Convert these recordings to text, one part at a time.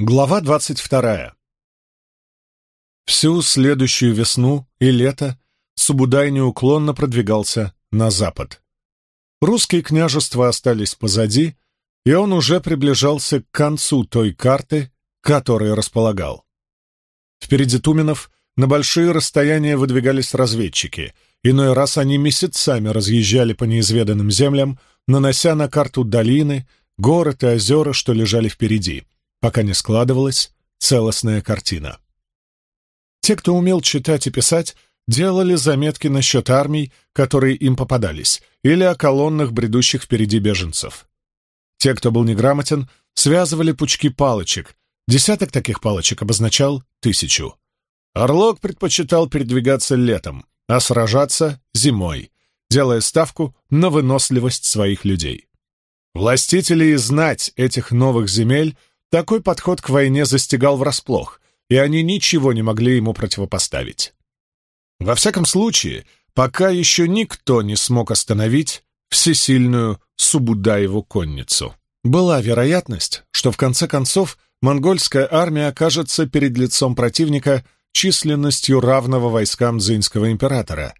Глава двадцать вторая. Всю следующую весну и лето Субудай неуклонно продвигался на запад. Русские княжества остались позади, и он уже приближался к концу той карты, которой располагал. Впереди Туменов на большие расстояния выдвигались разведчики. Иной раз они месяцами разъезжали по неизведанным землям, нанося на карту долины, город и озера, что лежали впереди — пока не складывалась целостная картина. Те, кто умел читать и писать, делали заметки насчет армий, которые им попадались, или о колоннах, бредущих впереди беженцев. Те, кто был неграмотен, связывали пучки палочек. Десяток таких палочек обозначал тысячу. Орлок предпочитал передвигаться летом, а сражаться зимой, делая ставку на выносливость своих людей. Властители и знать этих новых земель такой подход к войне застигал врасплох, и они ничего не могли ему противопоставить. Во всяком случае, пока еще никто не смог остановить всесильную Субудаеву конницу. Была вероятность, что в конце концов монгольская армия окажется перед лицом противника численностью равного войскам дзинского императора.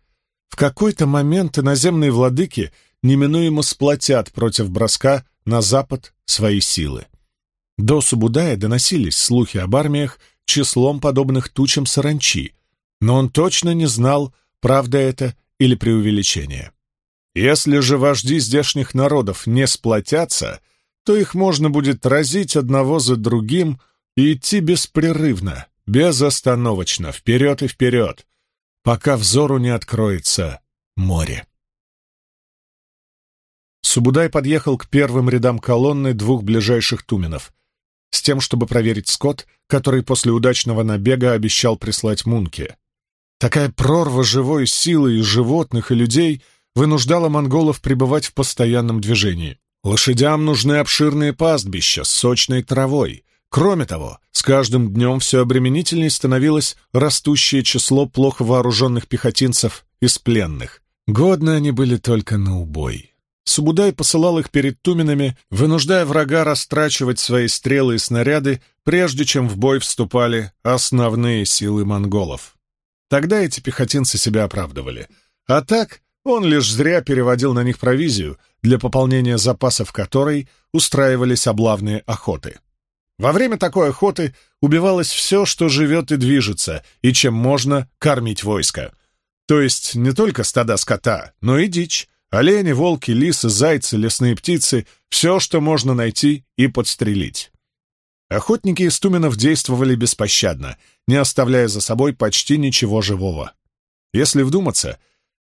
В какой-то момент иноземные владыки неминуемо сплотят против броска на запад свои силы. До Субудая доносились слухи об армиях числом подобных тучам саранчи, но он точно не знал, правда это или преувеличение. Если же вожди здешних народов не сплотятся, то их можно будет разить одного за другим и идти беспрерывно, безостановочно, вперед и вперед, пока взору не откроется море. Субудай подъехал к первым рядам колонны двух ближайших туменов, с тем, чтобы проверить скот, который после удачного набега обещал прислать Мунке. Такая прорва живой силы и животных, и людей вынуждала монголов пребывать в постоянном движении. Лошадям нужны обширные пастбища с сочной травой. Кроме того, с каждым днем все обременительней становилось растущее число плохо вооруженных пехотинцев из пленных. Годны они были только на убой. Субудай посылал их перед Туменами, вынуждая врага растрачивать свои стрелы и снаряды, прежде чем в бой вступали основные силы монголов. Тогда эти пехотинцы себя оправдывали. А так он лишь зря переводил на них провизию, для пополнения запасов которой устраивались облавные охоты. Во время такой охоты убивалось все, что живет и движется, и чем можно кормить войско. То есть не только стада скота, но и дичь, Олени, волки, лисы, зайцы, лесные птицы — все, что можно найти и подстрелить. Охотники из Туменов действовали беспощадно, не оставляя за собой почти ничего живого. Если вдуматься,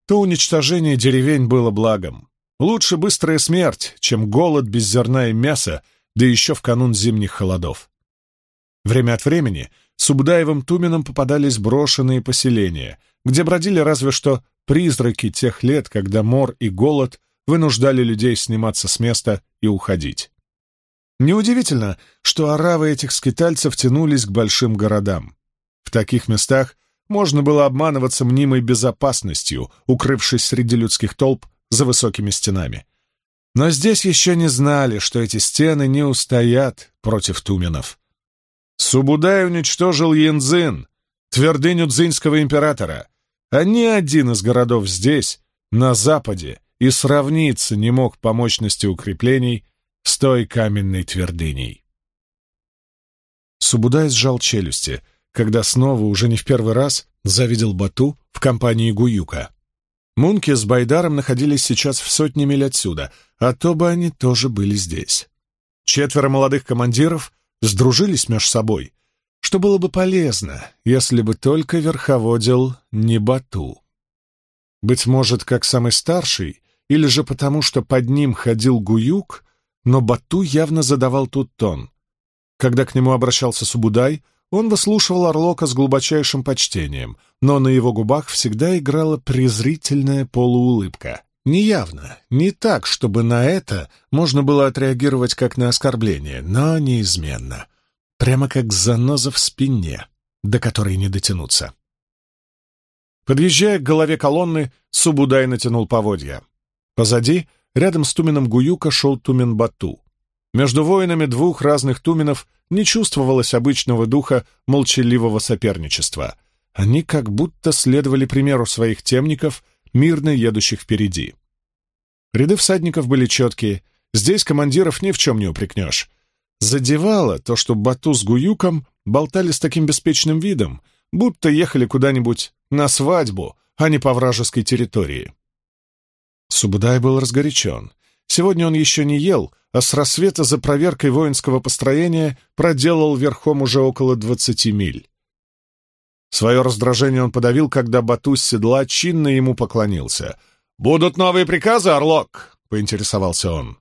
то уничтожение деревень было благом. Лучше быстрая смерть, чем голод без зерна и мяса, да еще в канун зимних холодов. Время от времени Субдаевым Туменом попадались брошенные поселения, где бродили разве что призраки тех лет, когда мор и голод вынуждали людей сниматься с места и уходить. Неудивительно, что аравы этих скитальцев тянулись к большим городам. В таких местах можно было обманываться мнимой безопасностью, укрывшись среди людских толп за высокими стенами. Но здесь еще не знали, что эти стены не устоят против туменов. Субудай уничтожил Янзин, твердыню дзинского императора, а ни один из городов здесь, на западе, и сравниться не мог по мощности укреплений с той каменной твердыней. Субудай сжал челюсти, когда снова, уже не в первый раз, завидел Бату в компании Гуюка. Мунки с Байдаром находились сейчас в сотне миль отсюда, а то бы они тоже были здесь. Четверо молодых командиров сдружились между собой, что было бы полезно, если бы только верховодил не Бату. Быть может, как самый старший, или же потому, что под ним ходил Гуюк, но Бату явно задавал тут тон. Когда к нему обращался Субудай, он выслушивал Орлока с глубочайшим почтением, но на его губах всегда играла презрительная полуулыбка. Неявно, не так, чтобы на это можно было отреагировать как на оскорбление, но неизменно прямо как заноза в спине, до которой не дотянуться. Подъезжая к голове колонны, Субудай натянул поводья. Позади, рядом с Туменом Гуюка, шел Тумен Бату. Между воинами двух разных туменов не чувствовалось обычного духа молчаливого соперничества. Они как будто следовали примеру своих темников, мирно едущих впереди. Ряды всадников были четкие, здесь командиров ни в чем не упрекнешь. Задевало то, что Бату с Гуюком болтали с таким беспечным видом, будто ехали куда-нибудь на свадьбу, а не по вражеской территории. Субудай был разгорячен. Сегодня он еще не ел, а с рассвета за проверкой воинского построения проделал верхом уже около двадцати миль. Свое раздражение он подавил, когда Бату с седла чинно ему поклонился. «Будут новые приказы, Орлок?» — поинтересовался он.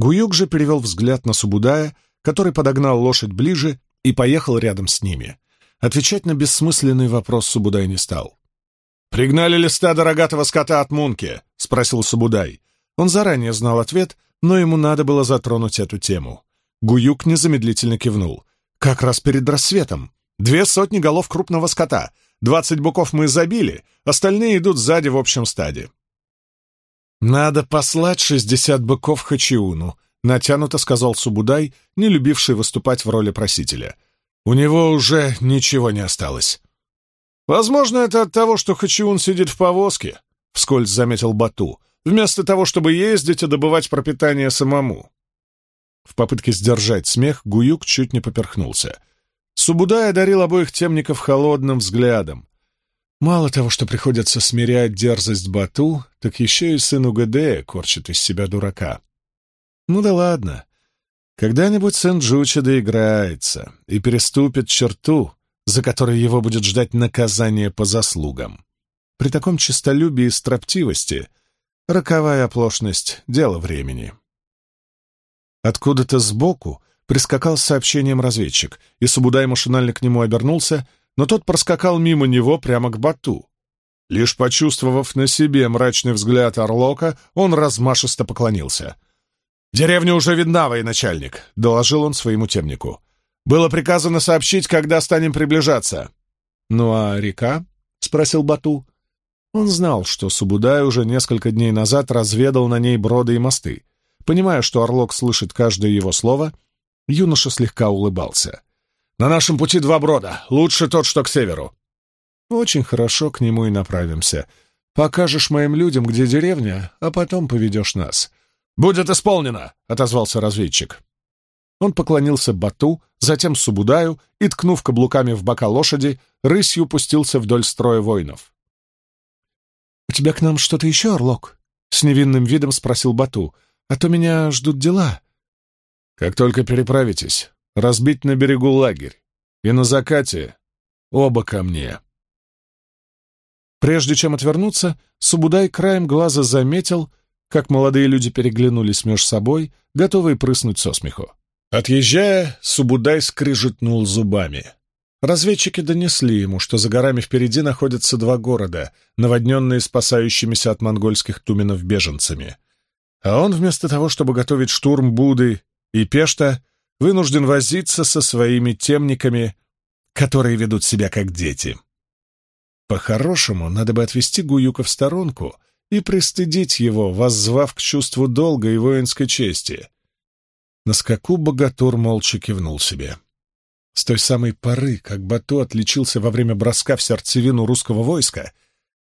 Гуюк же перевел взгляд на Субудая, который подогнал лошадь ближе и поехал рядом с ними. Отвечать на бессмысленный вопрос Субудай не стал. «Пригнали ли стадо рогатого скота от Мунки?» — спросил Субудай. Он заранее знал ответ, но ему надо было затронуть эту тему. Гуюк незамедлительно кивнул. «Как раз перед рассветом. Две сотни голов крупного скота. Двадцать буков мы забили, остальные идут сзади в общем стаде». «Надо послать шестьдесят быков Хачиуну», — натянуто сказал Субудай, не любивший выступать в роли просителя. «У него уже ничего не осталось». «Возможно, это от того, что Хачиун сидит в повозке», — вскользь заметил Бату, «вместо того, чтобы ездить и добывать пропитание самому». В попытке сдержать смех Гуюк чуть не поперхнулся. Субудай одарил обоих темников холодным взглядом. Мало того, что приходится смирять дерзость Бату, так еще и сын Угадея корчит из себя дурака. Ну да ладно. Когда-нибудь сын Джуча доиграется и переступит черту, за которой его будет ждать наказание по заслугам. При таком честолюбии и строптивости роковая оплошность — дело времени. Откуда-то сбоку прискакал с сообщением разведчик, и Субудай машинально к нему обернулся, но тот проскакал мимо него прямо к Бату. Лишь почувствовав на себе мрачный взгляд Орлока, он размашисто поклонился. «Деревня уже видна, военачальник», — доложил он своему темнику. Было приказано сообщить, когда станем приближаться. Ну а река? спросил Бату. Он знал, что Субудай уже несколько дней назад разведал на ней броды и мосты. Понимая, что Орлок слышит каждое его слово, юноша слегка улыбался. «На нашем пути два брода. Лучше тот, что к северу». «Очень хорошо, к нему и направимся. Покажешь моим людям, где деревня, а потом поведешь нас». «Будет исполнено», — отозвался разведчик. Он поклонился Бату, затем Субудаю и, ткнув каблуками в бока лошади, рысью пустился вдоль строя воинов. «У тебя к нам что-то еще, Орлок?» — с невинным видом спросил Бату. «А то меня ждут дела». «Как только переправитесь, разбить на берегу лагерь, и на закате оба ко мне». Прежде чем отвернуться, Субудай краем глаза заметил, как молодые люди переглянулись между собой, готовые прыснуть со смеху. Отъезжая, Субудай скрижетнул зубами. Разведчики донесли ему, что за горами впереди находятся два города, наводненные спасающимися от монгольских туменов беженцами. А он, вместо того, чтобы готовить штурм Буды и Пешта, вынужден возиться со своими темниками, которые ведут себя как дети. По-хорошему, надо бы отвести Гуюка в сторонку и пристыдить его, воззвав к чувству долга и воинской чести — на скаку богатур молча кивнул себе. С той самой поры, как Бату отличился во время броска в сердцевину русского войска,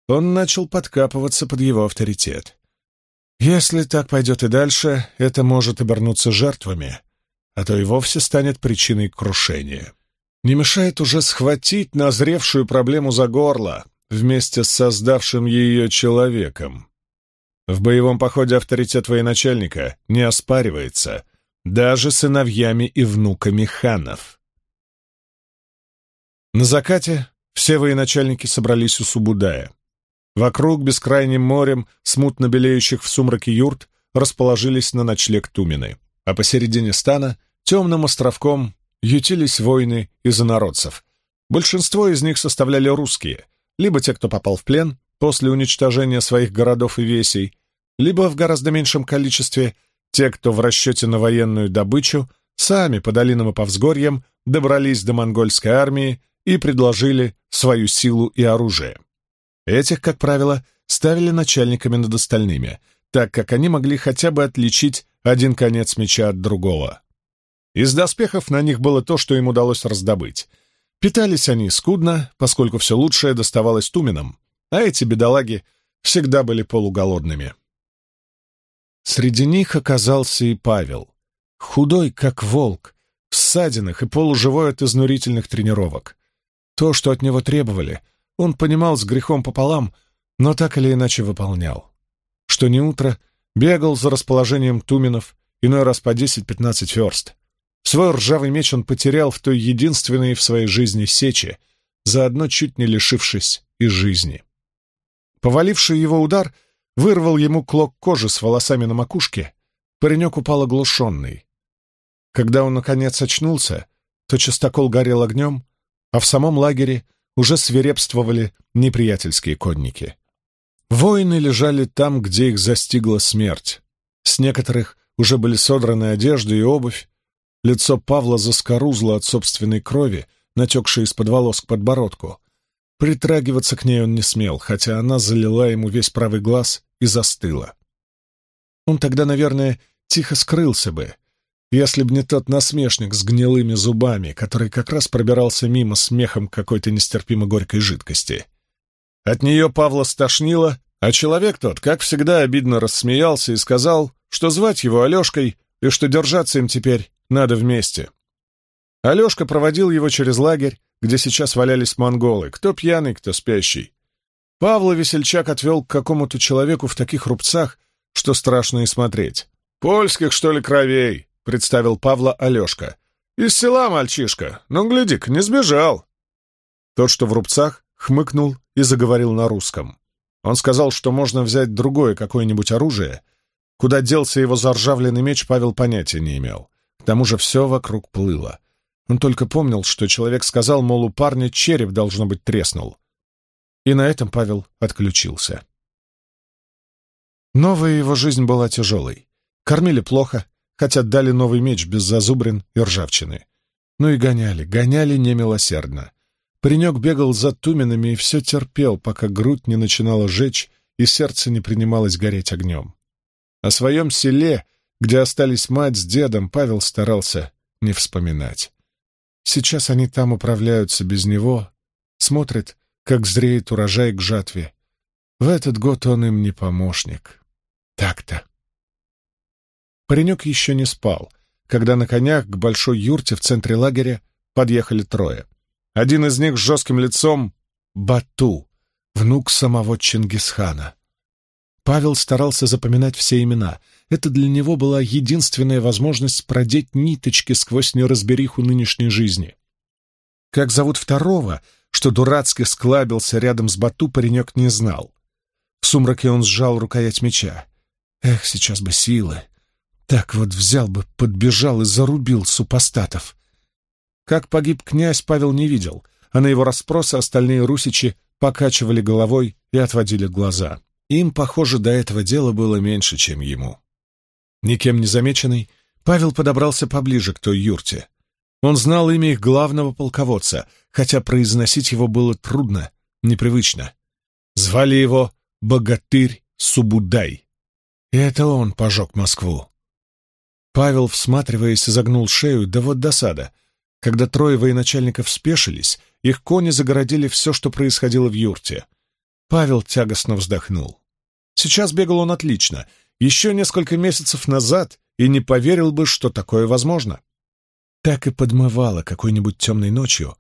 он начал подкапываться под его авторитет. Если так пойдет и дальше, это может обернуться жертвами, а то и вовсе станет причиной крушения. Не мешает уже схватить назревшую проблему за горло вместе с создавшим ее человеком. В боевом походе авторитет военачальника не оспаривается — даже сыновьями и внуками ханов. На закате все военачальники собрались у Субудая. Вокруг бескрайним морем, смутно белеющих в сумраке юрт, расположились на ночлег тумены, а посередине стана, темным островком, ютились воины из инородцев. Большинство из них составляли русские, либо те, кто попал в плен после уничтожения своих городов и весей, либо в гораздо меньшем количестве – те, кто в расчете на военную добычу, сами по долинам и по взгорьям добрались до монгольской армии и предложили свою силу и оружие. Этих, как правило, ставили начальниками над остальными, так как они могли хотя бы отличить один конец меча от другого. Из доспехов на них было то, что им удалось раздобыть. Питались они скудно, поскольку все лучшее доставалось туменам, а эти бедолаги всегда были полуголодными. Среди них оказался и Павел, худой, как волк, в ссадинах и полуживой от изнурительных тренировок. То, что от него требовали, он понимал с грехом пополам, но так или иначе выполнял. Что не утро, бегал за расположением туменов, иной раз по 10-15 верст. Свой ржавый меч он потерял в той единственной в своей жизни сече, заодно чуть не лишившись и жизни. Поваливший его удар вырвал ему клок кожи с волосами на макушке, паренек упал оглушенный. Когда он, наконец, очнулся, то частокол горел огнем, а в самом лагере уже свирепствовали неприятельские конники. Воины лежали там, где их застигла смерть. С некоторых уже были содраны одежды и обувь. Лицо Павла заскорузло от собственной крови, натекшей из-под волос к подбородку. Притрагиваться к ней он не смел, хотя она залила ему весь правый глаз и застыла. Он тогда, наверное, тихо скрылся бы, если б не тот насмешник с гнилыми зубами, который как раз пробирался мимо смехом какой-то нестерпимо горькой жидкости. От нее Павла стошнило, а человек тот, как всегда, обидно рассмеялся и сказал, что звать его Алешкой и что держаться им теперь надо вместе. Алешка проводил его через лагерь, где сейчас валялись монголы, кто пьяный, кто спящий. Павла весельчак отвел к какому-то человеку в таких рубцах, что страшно и смотреть. «Польских, что ли, кровей?» представил Павла Алешка. «Из села мальчишка. Ну, гляди-ка, не сбежал». Тот, что в рубцах, хмыкнул и заговорил на русском. Он сказал, что можно взять другое какое-нибудь оружие. Куда делся его заржавленный меч, Павел понятия не имел. Тому же все вокруг плыло. Он только помнил, что человек сказал, мол, у парня череп, должно быть, треснул. И на этом Павел отключился. Новая его жизнь была тяжелой. Кормили плохо, хотя дали новый меч без зазубрин и ржавчины. Ну и гоняли, гоняли немилосердно. Паренек бегал за туменами и все терпел, пока грудь не начинала жечь и сердце не принималось гореть огнем. О своем селе, где остались мать с дедом, Павел старался не вспоминать. Сейчас они там управляются без него, смотрят, как зреет урожай к жатве. В этот год он им не помощник. Так-то. Паренек еще не спал, когда на конях к большой юрте в центре лагеря подъехали трое. Один из них с жестким лицом — Бату, внук самого Чингисхана. Павел старался запоминать все имена. Это для него была единственная возможность продеть ниточки сквозь неразбериху нынешней жизни. Как зовут второго, что дурацки склабился рядом с Бату, паренек не знал. В сумраке он сжал рукоять меча. Эх, сейчас бы силы, так вот взял бы, подбежал и зарубил супостатов. Как погиб князь, Павел не видел, а на его расспросы остальные русичи покачивали головой и отводили глаза. Им, похоже, до этого дела было меньше, чем ему. Никем не замеченный, Павел подобрался поближе к той юрте. Он знал имя их главного полководца, хотя произносить его было трудно, непривычно. Звали его Богатырь Субудай. И это он пожег Москву. Павел, всматриваясь, изогнул шею, да вот досада. Когда трое военачальников спешились, их кони загородили все, что происходило в юрте. Павел тягостно вздохнул. Сейчас бегал он отлично. Еще несколько месяцев назад и не поверил бы, что такое возможно. Так и подмывало какой-нибудь темной ночью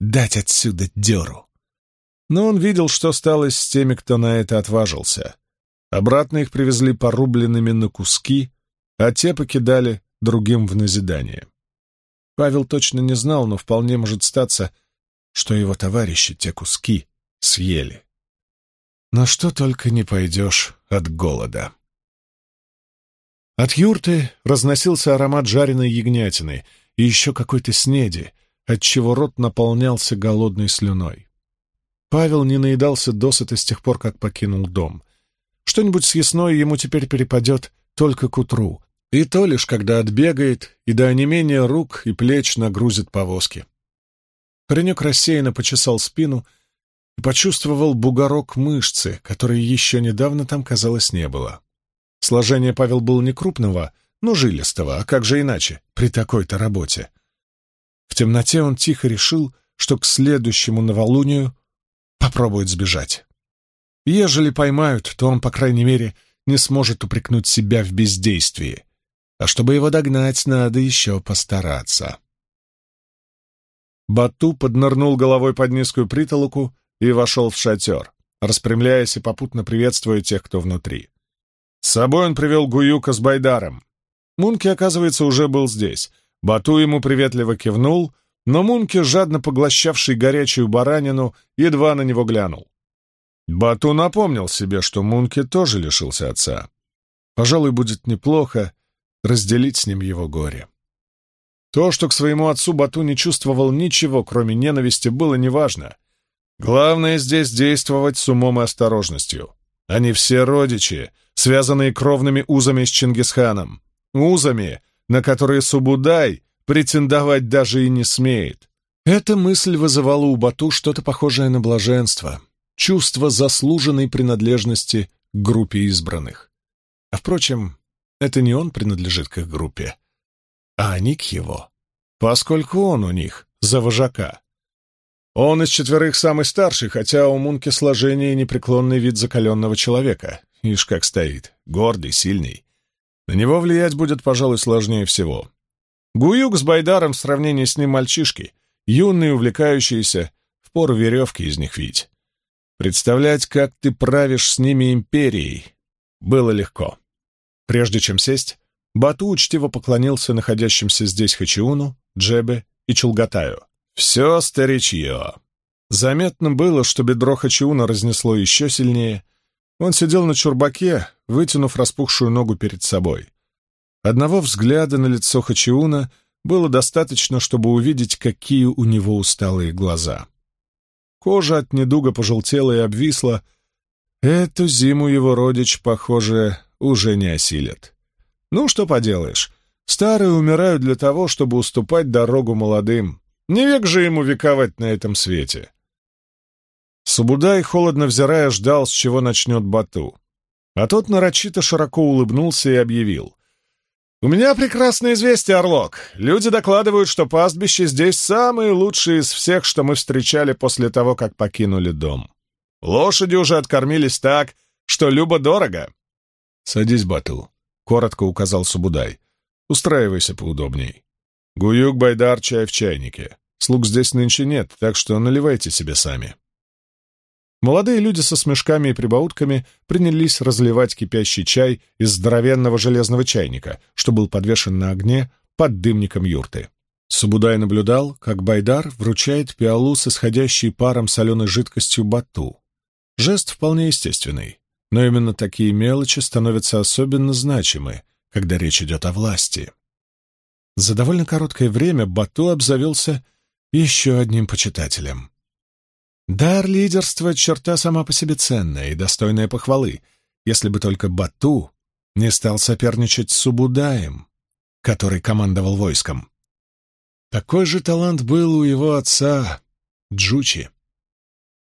дать отсюда деру. Но он видел, что стало с теми, кто на это отважился. Обратно их привезли порубленными на куски, а те покидали другим в назидание. Павел точно не знал, но вполне может статься, что его товарищи те куски съели. На что только не пойдешь от голода. От юрты разносился аромат жареной ягнятины и еще какой-то снеди, отчего рот наполнялся голодной слюной. Павел не наедался досыта с тех пор, как покинул дом. Что-нибудь съестное ему теперь перепадет только к утру, и то лишь когда отбегает и до онемения рук и плеч нагрузит повозки. Паренек рассеянно почесал спину почувствовал бугорок мышцы, которой еще недавно там, казалось, не было. Сложение Павел был не крупного, но жилистого, а как же иначе, при такой-то работе? В темноте он тихо решил, что к следующему новолунию попробует сбежать. Ежели поймают, то он, по крайней мере, не сможет упрекнуть себя в бездействии. А чтобы его догнать, надо еще постараться. Бату поднырнул головой под низкую притолоку и вошел в шатер, распрямляясь и попутно приветствуя тех, кто внутри. С собой он привел Гуюка с Байдаром. Мунки, оказывается, уже был здесь. Бату ему приветливо кивнул, но Мунки, жадно поглощавший горячую баранину, едва на него глянул. Бату напомнил себе, что Мунки тоже лишился отца. Пожалуй, будет неплохо разделить с ним его горе. То, что к своему отцу Бату не чувствовал ничего, кроме ненависти, было неважно. Главное здесь действовать с умом и осторожностью. Они все родичи, связанные кровными узами с Чингисханом. Узами, на которые Субудай претендовать даже и не смеет. Эта мысль вызывала у Бату что-то похожее на блаженство, чувство заслуженной принадлежности к группе избранных. А впрочем, это не он принадлежит к их группе, а они к его, поскольку он у них за вожака. Он из четверых самый старший, хотя у Мунки сложение и непреклонный вид закаленного человека. Ишь как стоит, гордый, сильный. На него влиять будет, пожалуй, сложнее всего. Гуюк с Байдаром в сравнении с ним мальчишки, юные, увлекающиеся, впору веревки из них видеть. Представлять, как ты правишь с ними империей, было легко. Прежде чем сесть, Бату учтиво поклонился находящимся здесь Хачиуну, Джебе и Чулгатаю. «Все старичье». Заметно было, что бедро Хачиуна разнесло еще сильнее. Он сидел на чурбаке, вытянув распухшую ногу перед собой. Одного взгляда на лицо Хачиуна было достаточно, чтобы увидеть, какие у него усталые глаза. Кожа от недуга пожелтела и обвисла. Эту зиму его родич, похоже, уже не осилит. Ну, что поделаешь, старые умирают для того, чтобы уступать дорогу молодым. Не век же ему вековать на этом свете. Субудай, холодно взирая, ждал, с чего начнет Бату. А тот нарочито широко улыбнулся и объявил. «У меня прекрасное известие, Орлок. Люди докладывают, что пастбища здесь самые лучшие из всех, что мы встречали после того, как покинули дом. Лошади уже откормились так, что любо-дорого». «Садись, Бату», — коротко указал Субудай. «Устраивайся поудобней. Гуюк, Байдар, чай в чайнике. Слуг здесь нынче нет, так что наливайте себе сами». Молодые люди со смешками и прибаутками принялись разливать кипящий чай из здоровенного железного чайника, что был подвешен на огне под дымником юрты. Субудай наблюдал, как Байдар вручает пиалу с исходящей паром соленой жидкостью бату. Жест вполне естественный. Но именно такие мелочи становятся особенно значимы, когда речь идет о власти. За довольно короткое время Бату обзавелся еще одним почитателем. Дар лидерства — черта сама по себе ценная и достойная похвалы, если бы только Бату не стал соперничать с Субудаем, который командовал войском. Такой же талант был у его отца Джучи.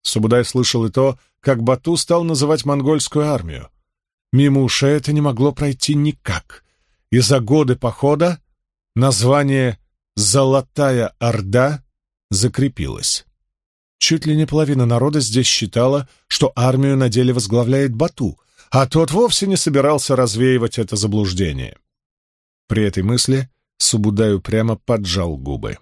Субудай слышал и то, как Бату стал называть монгольскую армию. Мимо ушей это не могло пройти никак, и за годы похода название «Золотая Орда» закрепилось. Чуть ли не половина народа здесь считала, что армию на деле возглавляет Бату, а тот вовсе не собирался развеивать это заблуждение. При этой мысли Субудай прямо поджал губы.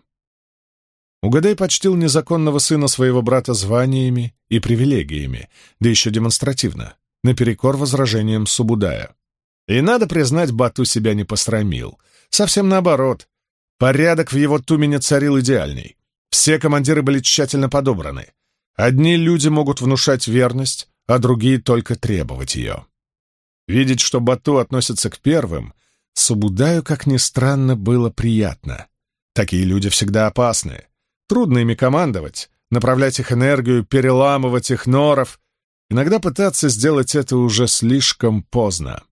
Угадай почтил незаконного сына своего брата званиями и привилегиями, да еще демонстративно, наперекор возражениям Субудая. И, надо признать, Бату себя не посрамил. Совсем наоборот. Порядок в его тумене царил идеальный. Все командиры были тщательно подобраны. Одни люди могут внушать верность, а другие только требовать ее. Видеть, что Бату относится к первым, Субудаю, как ни странно, было приятно. Такие люди всегда опасны. Трудно ими командовать, направлять их энергию, переламывать их норов. Иногда пытаться сделать это уже слишком поздно.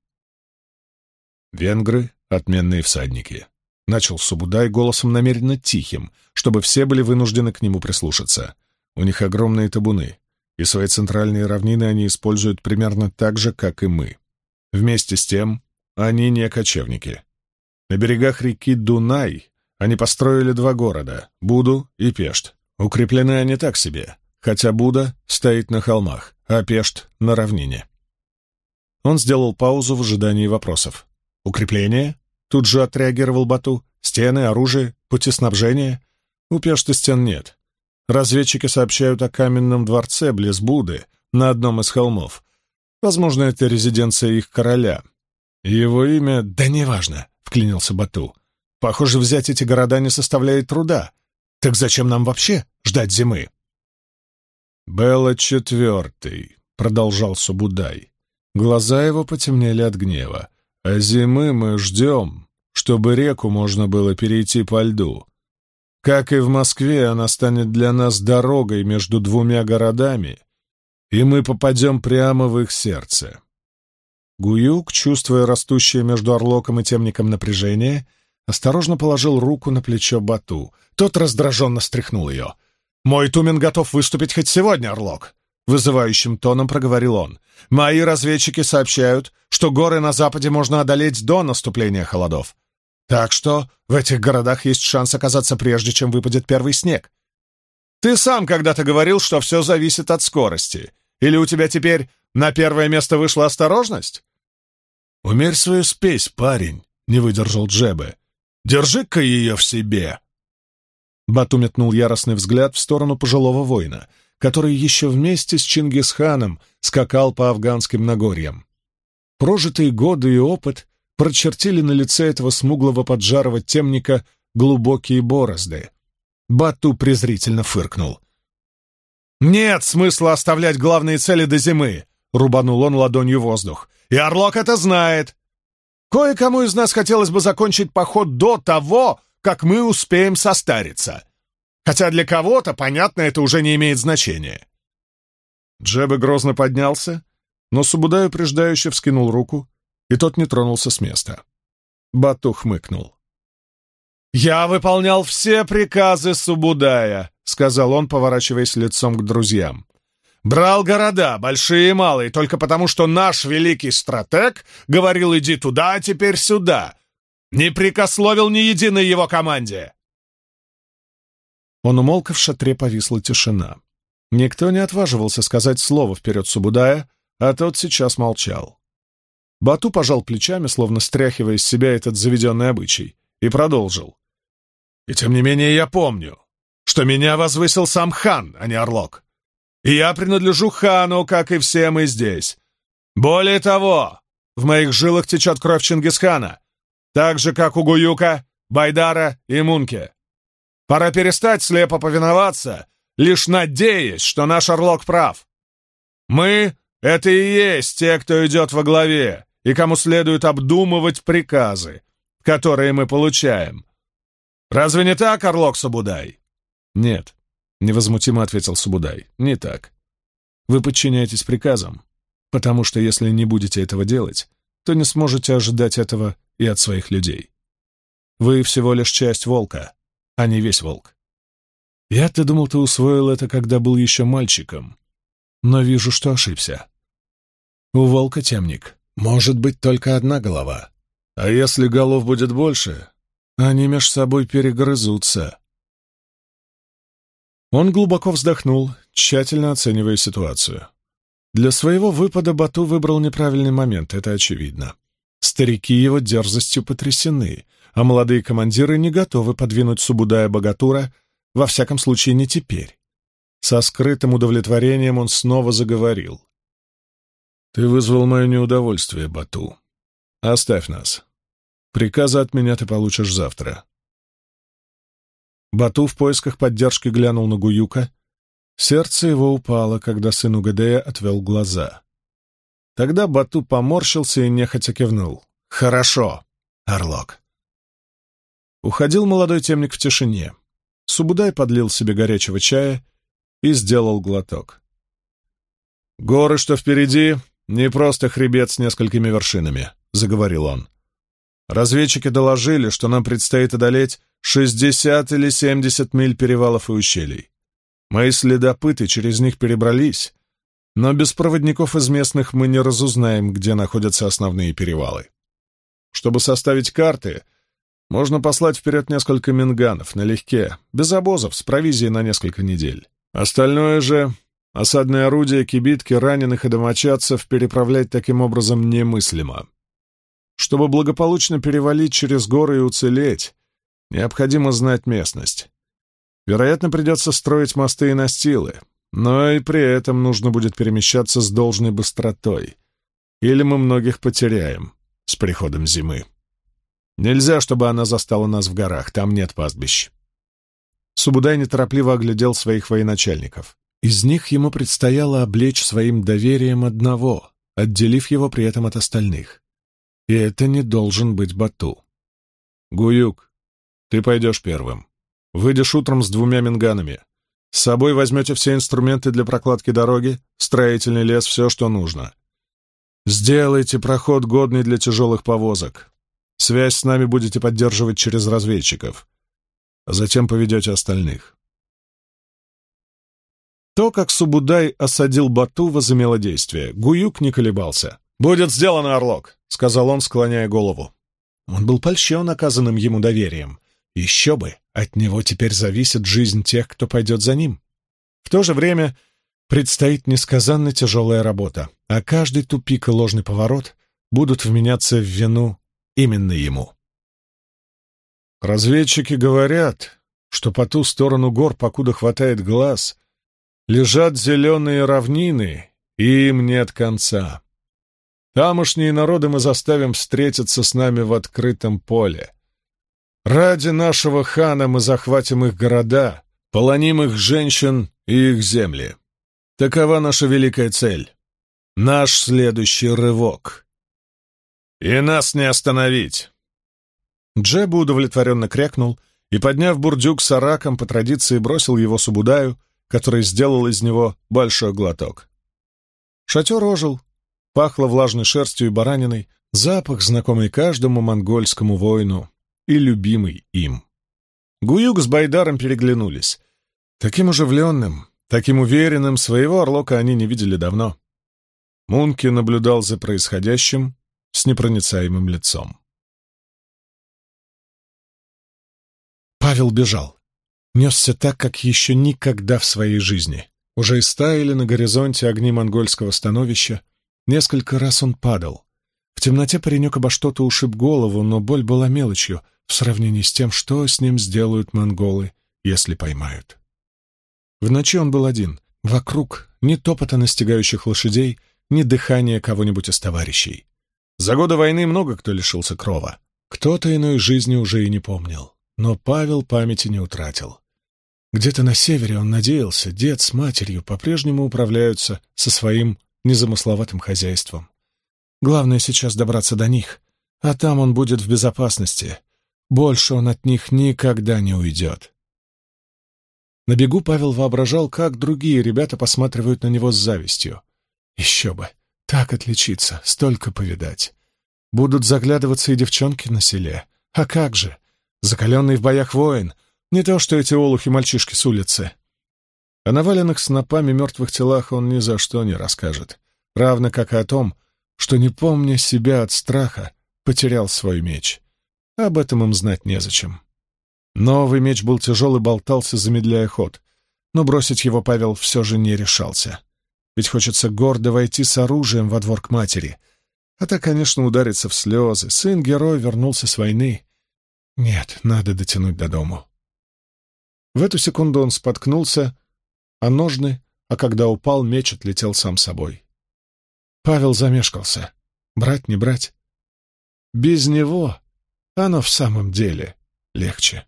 Венгры — отменные всадники. Начал Субудай голосом намеренно тихим, чтобы все были вынуждены к нему прислушаться. У них огромные табуны, и свои центральные равнины они используют примерно так же, как и мы. Вместе с тем, они не кочевники. На берегах реки Дунай они построили два города — Буду и Пешт. Укреплены они так себе, хотя Буда стоит на холмах, а Пешт — на равнине. Он сделал паузу в ожидании вопросов. «Укрепление?» — тут же отреагировал Бату. «Стены, оружие, пути снабжения?» «У Пешта стен нет. Разведчики сообщают о каменном дворце близ Буды на одном из холмов. Возможно, это резиденция их короля. Его имя... Да неважно, — вклинился Бату. Похоже, взять эти города не составляет труда. Так зачем нам вообще ждать зимы? «Белла четвертый», — продолжал Субудай. Глаза его потемнели от гнева. «А зимы мы ждем, чтобы реку можно было перейти по льду. Как и в Москве, она станет для нас дорогой между двумя городами, и мы попадем прямо в их сердце. Гуюк, чувствуя растущее между Орлоком и Темником напряжение, осторожно положил руку на плечо Бату. Тот раздраженно стряхнул ее. «Мой Тумен готов выступить хоть сегодня, Орлок!» Вызывающим тоном проговорил он. «Мои разведчики сообщают, что горы на западе можно одолеть до наступления холодов. Так что в этих городах есть шанс оказаться прежде, чем выпадет первый снег. Ты сам когда-то говорил, что все зависит от скорости. Или у тебя теперь на первое место вышла осторожность? Умерь свою спесь, парень, не выдержал Джебе. Держи-ка ее в себе. Бату метнул яростный взгляд в сторону пожилого воина, который еще вместе с Чингисханом скакал по афганским Нагорьям. Прожитые годы и опыт прочертили на лице этого смуглого поджарого темника глубокие борозды. Бату презрительно фыркнул. «Нет смысла оставлять главные цели до зимы!» — рубанул он ладонью воздух. «И Орлок это знает! Кое-кому из нас хотелось бы закончить поход до того, как мы успеем состариться. Хотя для кого-то, понятно, это уже не имеет значения». Джебе грозно поднялся, но Субудай упреждающе вскинул руку, и тот не тронулся с места. Бату хмыкнул. «Я выполнял все приказы Субудая», — сказал он, поворачиваясь лицом к друзьям. «Брал города, большие и малые, только потому, что наш великий стратег говорил «иди туда, а теперь сюда». Не прикословил ни единой его команде». Он умолк, в шатре повисла тишина. Никто не отваживался сказать слово вперед Субудая, а тот сейчас молчал. Бату пожал плечами, словно стряхивая из себя этот заведенный обычай, и продолжил. «И тем не менее я помню, что меня возвысил сам хан, а не Орлок. И я принадлежу хану, как и все мы здесь. Более того, в моих жилах течет кровь Чингисхана, так же, как у Гуюка, Байдара и Мунке. Пора перестать слепо повиноваться, лишь надеясь, что наш Орлок прав. Мы — это и есть те, кто идет во главе, и кому следует обдумывать приказы, которые мы получаем. Разве не так, Орлок Сабудай? Нет, невозмутимо ответил Сабудай. Не так. Вы подчиняетесь приказам, потому что если не будете этого делать, то не сможете ожидать этого и от своих людей. Вы всего лишь часть волка, а не весь волк. Я-то думал, ты усвоил это, когда был еще мальчиком, но вижу, что ошибся. У волка темник, может быть только одна голова. А если голов будет больше, они меж собой перегрызутся. Он глубоко вздохнул, тщательно оценивая ситуацию. Для своего выпада Бату выбрал неправильный момент, это очевидно. Старики его дерзостью потрясены, а молодые командиры не готовы подвинуть Субудая Богатура, во всяком случае не теперь. Со скрытым удовлетворением он снова заговорил. «Ты вызвал мое неудовольствие, Бату. Оставь нас. Приказа от меня ты получишь завтра». Бату в поисках поддержки глянул на Гуюка. Сердце его упало, когда сын Угадея отвел глаза. Тогда Бату поморщился и нехотя кивнул. «Хорошо, Орлок». Уходил молодой темник в тишине. Субудай подлил себе горячего чая и сделал глоток. «Горы, что впереди, «Не просто хребет с несколькими вершинами», — заговорил он. «Разведчики доложили, что нам предстоит одолеть 60 или 70 миль перевалов и ущелий. Мои следопыты через них перебрались, но без проводников из местных мы не разузнаем, где находятся основные перевалы. Чтобы составить карты, Можно послать вперед несколько минганов, налегке, без обозов, с провизией на несколько недель. Остальное же — осадные орудия, кибитки, раненых и домочадцев — переправлять таким образом немыслимо. Чтобы благополучно перевалить через горы и уцелеть, необходимо знать местность. Вероятно, придется строить мосты и настилы, но и при этом нужно будет перемещаться с должной быстротой. Или мы многих потеряем с приходом зимы. Нельзя, чтобы она застала нас в горах, там нет пастбищ. Субудай неторопливо оглядел своих военачальников. Из них ему предстояло облечь своим доверием одного, отделив его при этом от остальных. И это не должен быть Бату. «Гуюк, ты пойдешь первым. Выйдешь утром с двумя минганами. С собой возьмете все инструменты для прокладки дороги, строительный лес, все, что нужно. Сделайте проход, годный для тяжелых повозок. Связь с нами будете поддерживать через разведчиков. А затем поведете остальных. То, как Субудай осадил Бату, возымело действие. Гуюк не колебался. «Будет сделано, Орлок!» — сказал он, склоняя голову. Он был польщен оказанным ему доверием. Еще бы, от него теперь зависит жизнь тех, кто пойдет за ним. В то же время предстоит несказанно тяжелая работа, а каждый тупик и ложный поворот будут вменяться в вину именно ему. Разведчики говорят, что по ту сторону гор, покуда хватает глаз, лежат зеленые равнины, и им нет конца. Тамошние народы мы заставим встретиться с нами в открытом поле. Ради нашего хана мы захватим их города, полоним их женщин и их земли. Такова наша великая цель. Наш следующий рывок. И нас не остановить. Джеба удовлетворенно крякнул и, подняв бурдюк с араком, по традиции бросил его Субудаю, который сделал из него большой глоток. Шатер ожил, Пахло влажной шерстью и бараниной, запах, знакомый каждому монгольскому воину и любимый им. Гуюк с Байдаром переглянулись. Таким оживленным, таким уверенным своего орлока они не видели давно. Мунки наблюдал за происходящим с непроницаемым лицом. Павел бежал. Несся так, как еще никогда в своей жизни. Уже истаяли на горизонте огни монгольского становища, Несколько раз он падал. В темноте паренек обо что-то ушиб голову, но боль была мелочью в сравнении с тем, что с ним сделают монголы, если поймают. В ночи он был один. Вокруг ни топота настигающих лошадей, ни дыхания кого-нибудь из товарищей. За годы войны много кто лишился крова. Кто-то иной жизни уже и не помнил. Но Павел памяти не утратил. Где-то на севере он надеялся, дед с матерью по-прежнему управляются со своим незамысловатым хозяйством. Главное сейчас добраться до них, а там он будет в безопасности. Больше он от них никогда не уйдет. На бегу Павел воображал, как другие ребята посматривают на него с завистью. Еще бы, так отличиться, столько повидать. Будут заглядываться и девчонки на селе. А как же? Закаленный в боях воин, не то что эти олухи-мальчишки с улицы. О наваленных снопами мертвых телах он ни за что не расскажет, равно как и о том, что, не помня себя от страха, потерял свой меч. Об этом им знать незачем. Новый меч был тяжел и болтался, замедляя ход, но бросить его Павел все же не решался. Ведь хочется гордо войти с оружием во двор к матери. А так, конечно, удариться в слезы. Сын-герой вернулся с войны. Нет, надо дотянуть до дому. В эту секунду он споткнулся а ножны, а когда упал, меч отлетел сам собой. Павел замешкался. Брать, не брать? Без него оно в самом деле легче.